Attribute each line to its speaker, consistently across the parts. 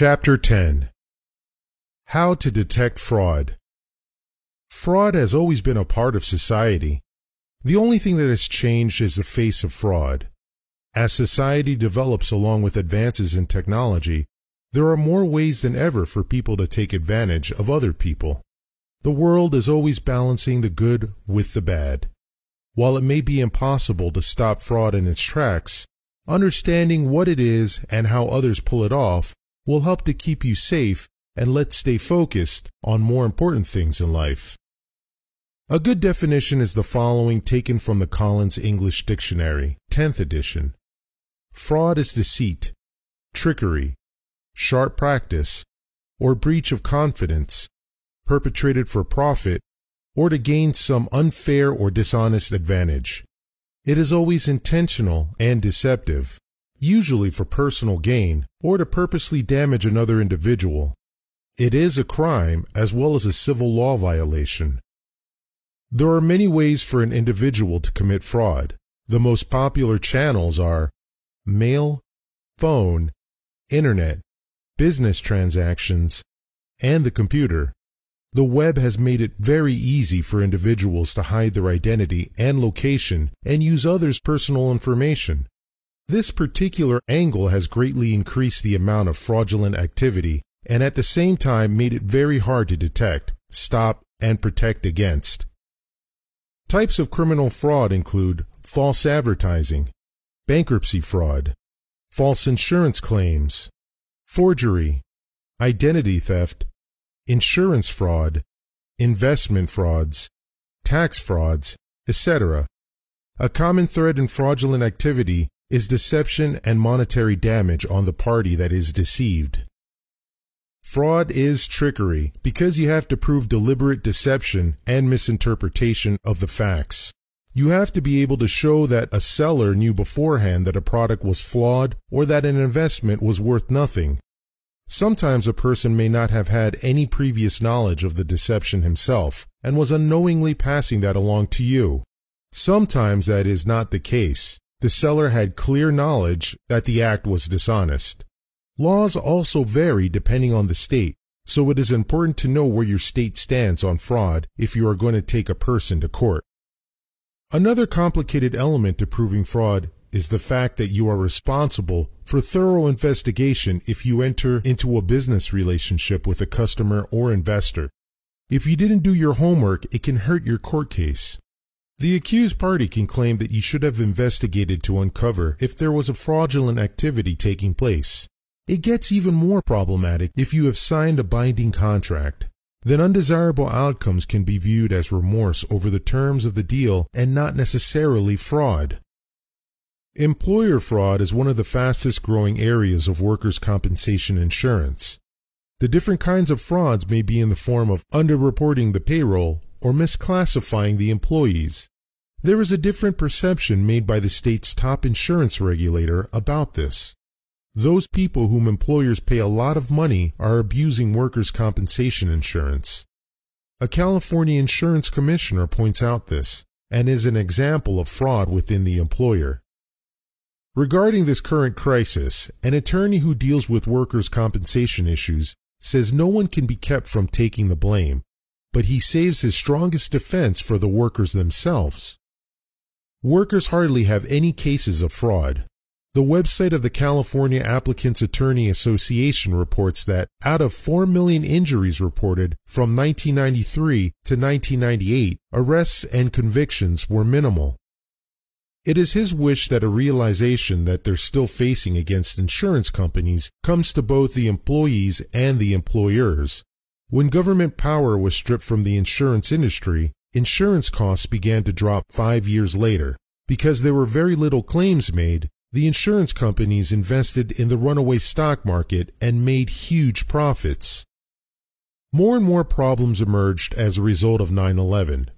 Speaker 1: Chapter 10 How to Detect Fraud Fraud has always been a part of society. The only thing that has changed is the face of fraud. As society develops along with advances in technology, there are more ways than ever for people to take advantage of other people. The world is always balancing the good with the bad. While it may be impossible to stop fraud in its tracks, understanding what it is and how others pull it off will help to keep you safe and let's stay focused on more important things in life. A good definition is the following taken from the Collins English Dictionary, 10th edition. Fraud is deceit, trickery, sharp practice, or breach of confidence, perpetrated for profit or to gain some unfair or dishonest advantage. It is always intentional and deceptive, usually for personal gain or to purposely damage another individual. It is a crime as well as a civil law violation. There are many ways for an individual to commit fraud. The most popular channels are mail, phone, internet, business transactions, and the computer. The web has made it very easy for individuals to hide their identity and location and use others' personal information. This particular angle has greatly increased the amount of fraudulent activity and at the same time made it very hard to detect, stop, and protect against. Types of criminal fraud include false advertising, bankruptcy fraud, false insurance claims, forgery, identity theft, insurance fraud, investment frauds, tax frauds, etc. A common thread in fraudulent activity is deception and monetary damage on the party that is deceived. Fraud is trickery because you have to prove deliberate deception and misinterpretation of the facts. You have to be able to show that a seller knew beforehand that a product was flawed or that an investment was worth nothing. Sometimes a person may not have had any previous knowledge of the deception himself and was unknowingly passing that along to you. Sometimes that is not the case. The seller had clear knowledge that the act was dishonest. Laws also vary depending on the state, so it is important to know where your state stands on fraud if you are going to take a person to court. Another complicated element to proving fraud is the fact that you are responsible for thorough investigation if you enter into a business relationship with a customer or investor. If you didn't do your homework, it can hurt your court case. The accused party can claim that you should have investigated to uncover if there was a fraudulent activity taking place. It gets even more problematic if you have signed a binding contract. Then undesirable outcomes can be viewed as remorse over the terms of the deal and not necessarily fraud. Employer fraud is one of the fastest growing areas of workers' compensation insurance. The different kinds of frauds may be in the form of underreporting the payroll or misclassifying the employees. There is a different perception made by the state's top insurance regulator about this. Those people whom employers pay a lot of money are abusing workers' compensation insurance. A California insurance commissioner points out this and is an example of fraud within the employer. Regarding this current crisis, an attorney who deals with workers' compensation issues says no one can be kept from taking the blame, but he saves his strongest defense for the workers themselves. Workers hardly have any cases of fraud. The website of the California Applicants Attorney Association reports that out of 4 million injuries reported from 1993 to 1998, arrests and convictions were minimal. It is his wish that a realization that they're still facing against insurance companies comes to both the employees and the employers. When government power was stripped from the insurance industry, insurance costs began to drop five years later. Because there were very little claims made, the insurance companies invested in the runaway stock market and made huge profits. More and more problems emerged as a result of 9 11.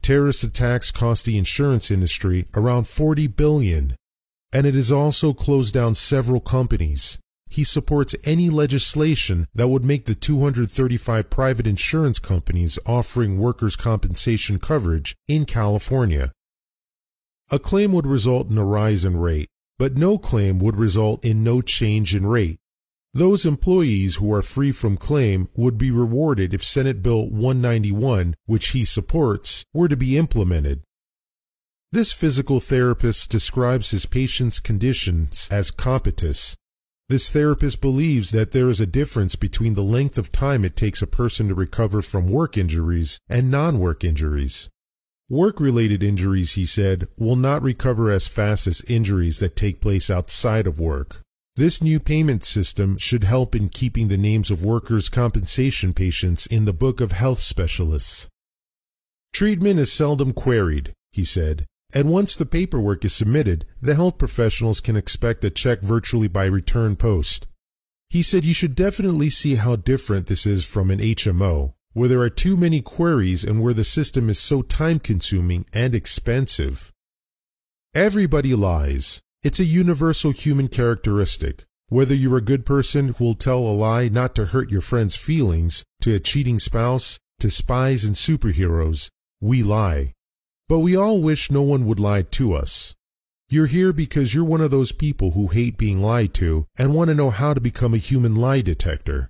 Speaker 1: Terrorist attacks cost the insurance industry around 40 billion, and it has also closed down several companies. He supports any legislation that would make the 235 private insurance companies offering workers' compensation coverage in California. A claim would result in a rise in rate, but no claim would result in no change in rate. Those employees who are free from claim would be rewarded if Senate Bill 191, which he supports, were to be implemented. This physical therapist describes his patient's conditions as competus. This therapist believes that there is a difference between the length of time it takes a person to recover from work injuries and non-work injuries. Work-related injuries, he said, will not recover as fast as injuries that take place outside of work. This new payment system should help in keeping the names of workers' compensation patients in the book of health specialists. Treatment is seldom queried, he said, and once the paperwork is submitted, the health professionals can expect a check virtually by return post. He said you should definitely see how different this is from an HMO, where there are too many queries and where the system is so time consuming and expensive. Everybody lies. It's a universal human characteristic. Whether you're a good person who will tell a lie not to hurt your friend's feelings, to a cheating spouse, to spies and superheroes, we lie. But we all wish no one would lie to us. You're here because you're one of those people who hate being lied to and want to know how to become a human lie detector.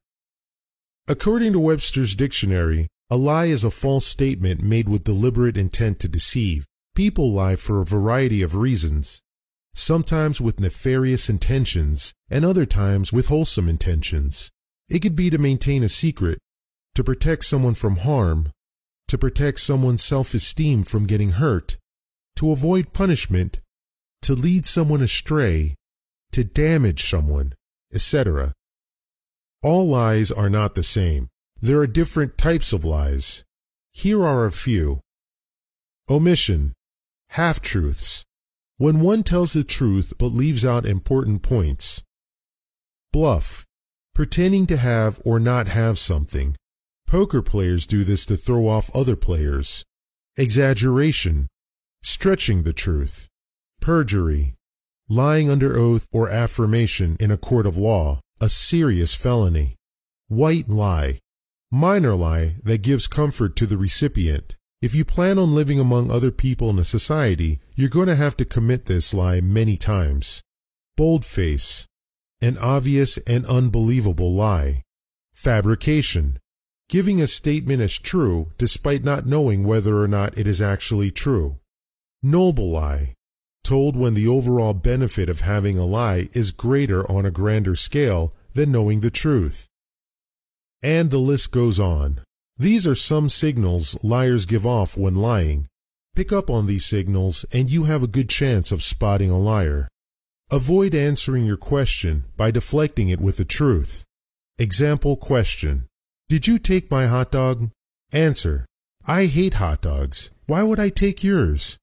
Speaker 1: According to Webster's dictionary, a lie is a false statement made with deliberate intent to deceive. People lie for a variety of reasons sometimes with nefarious intentions, and other times with wholesome intentions. It could be to maintain a secret, to protect someone from harm, to protect someone's self-esteem from getting hurt, to avoid punishment, to lead someone astray, to damage someone, etc. All lies are not the same. There are different types of lies. Here are a few. Omission, half-truths, when one tells the truth but leaves out important points. Bluff, pretending to have or not have something. Poker players do this to throw off other players. Exaggeration, stretching the truth. Perjury, lying under oath or affirmation in a court of law, a serious felony. White lie, minor lie that gives comfort to the recipient. If you plan on living among other people in a society, you're going to have to commit this lie many times. Boldface, an obvious and unbelievable lie. Fabrication, giving a statement as true despite not knowing whether or not it is actually true. Noble lie, told when the overall benefit of having a lie is greater on a grander scale than knowing the truth. And the list goes on. These are some signals liars give off when lying. Pick up on these signals and you have a good chance of spotting a liar. Avoid answering your question by deflecting it with the truth. Example question. Did you take my hot dog? Answer. I hate hot dogs. Why would I take yours?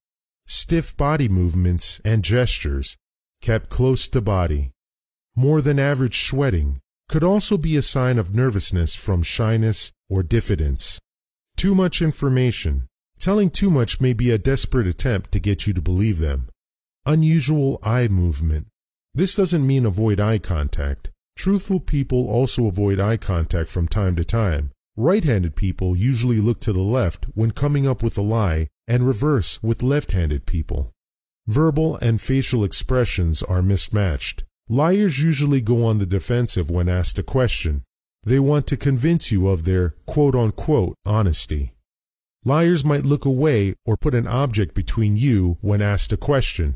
Speaker 1: Stiff body movements and gestures, kept close to body. More than average sweating, could also be a sign of nervousness from shyness or diffidence. Too much information. Telling too much may be a desperate attempt to get you to believe them. Unusual eye movement. This doesn't mean avoid eye contact. Truthful people also avoid eye contact from time to time. Right-handed people usually look to the left when coming up with a lie and reverse with left-handed people. Verbal and facial expressions are mismatched. Liars usually go on the defensive when asked a question. They want to convince you of their quote unquote honesty. Liars might look away or put an object between you when asked a question.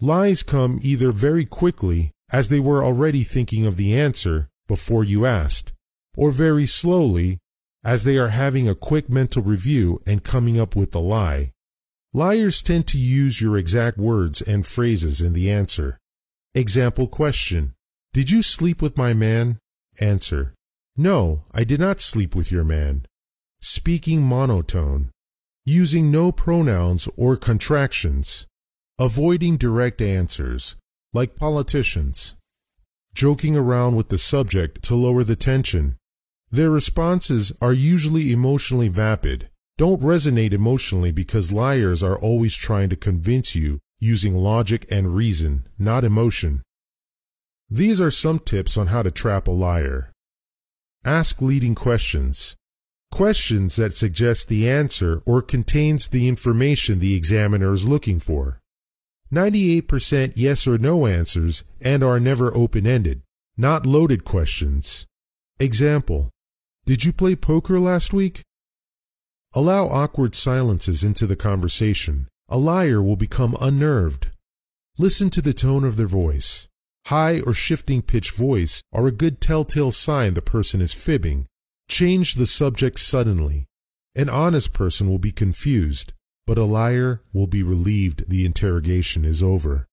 Speaker 1: Lies come either very quickly, as they were already thinking of the answer before you asked, or very slowly, as they are having a quick mental review and coming up with the lie. Liars tend to use your exact words and phrases in the answer. Example question. Did you sleep with my man? Answer. No, I did not sleep with your man. Speaking monotone. Using no pronouns or contractions. Avoiding direct answers, like politicians. Joking around with the subject to lower the tension. Their responses are usually emotionally vapid. Don't resonate emotionally because liars are always trying to convince you using logic and reason, not emotion. These are some tips on how to trap a liar. Ask leading questions. Questions that suggest the answer or contains the information the examiner is looking for. 98% yes or no answers and are never open-ended. not loaded questions. Example Did you play poker last week? Allow awkward silences into the conversation. A liar will become unnerved. Listen to the tone of their voice. High or shifting pitch voice are a good telltale sign the person is fibbing. Change the subject suddenly. An honest person will be confused, but a liar will be relieved the interrogation is over.